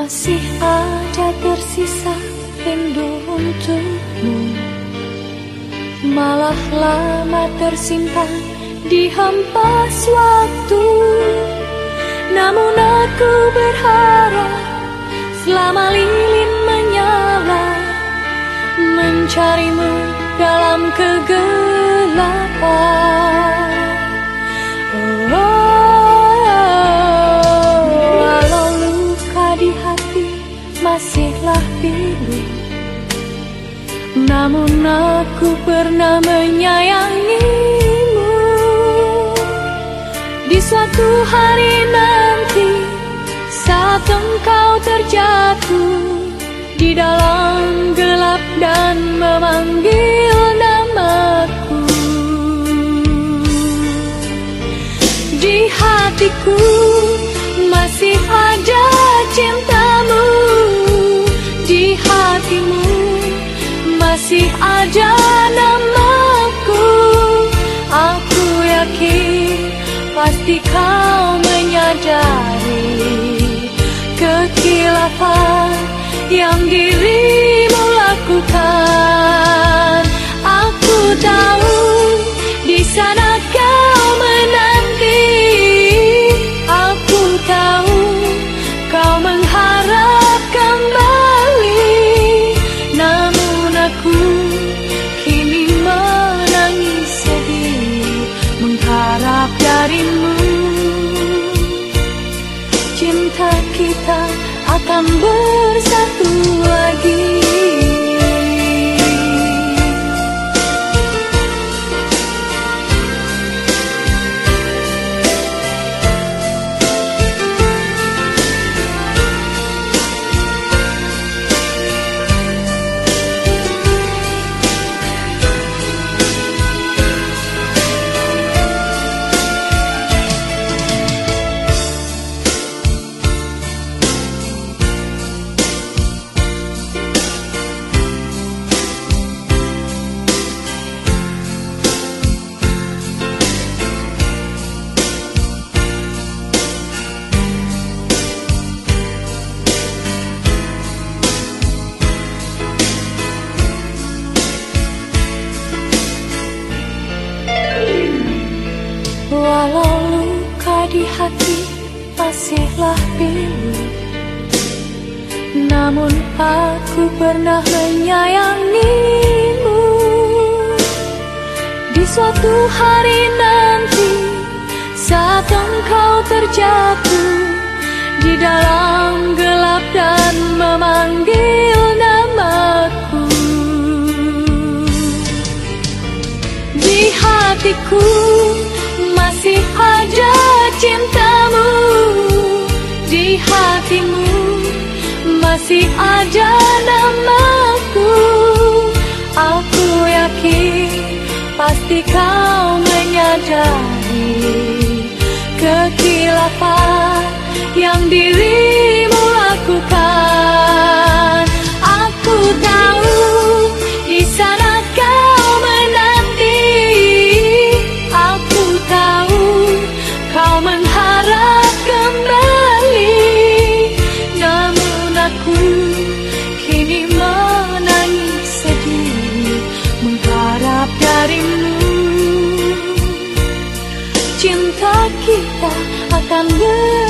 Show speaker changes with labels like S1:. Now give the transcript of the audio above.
S1: Masih ada tersisa rindu untukmu. Malah lama tersimpan di hempas waktu Namun aku berharap selama lilin menyala Mencarimu dalam kegelapan Namun aku pernah menyayangimu. Di suatu hari nanti Saat engkau terjatuh Di dalam gelap dan memanggil namaku. Di hatiku masih ada masih ada namaku. Aku yakin pasti kau menyadari Kekilafan yang dirimu lakukan kita akan bersatu lagi masihlah biru Namun aku pernah menyayangimu. Di suatu hari nanti Saat engkau terjatuh Di dalam gelap dan ada namaku. Aku yakin pasti kau menyadari Kekilafan yang diri kita akan ber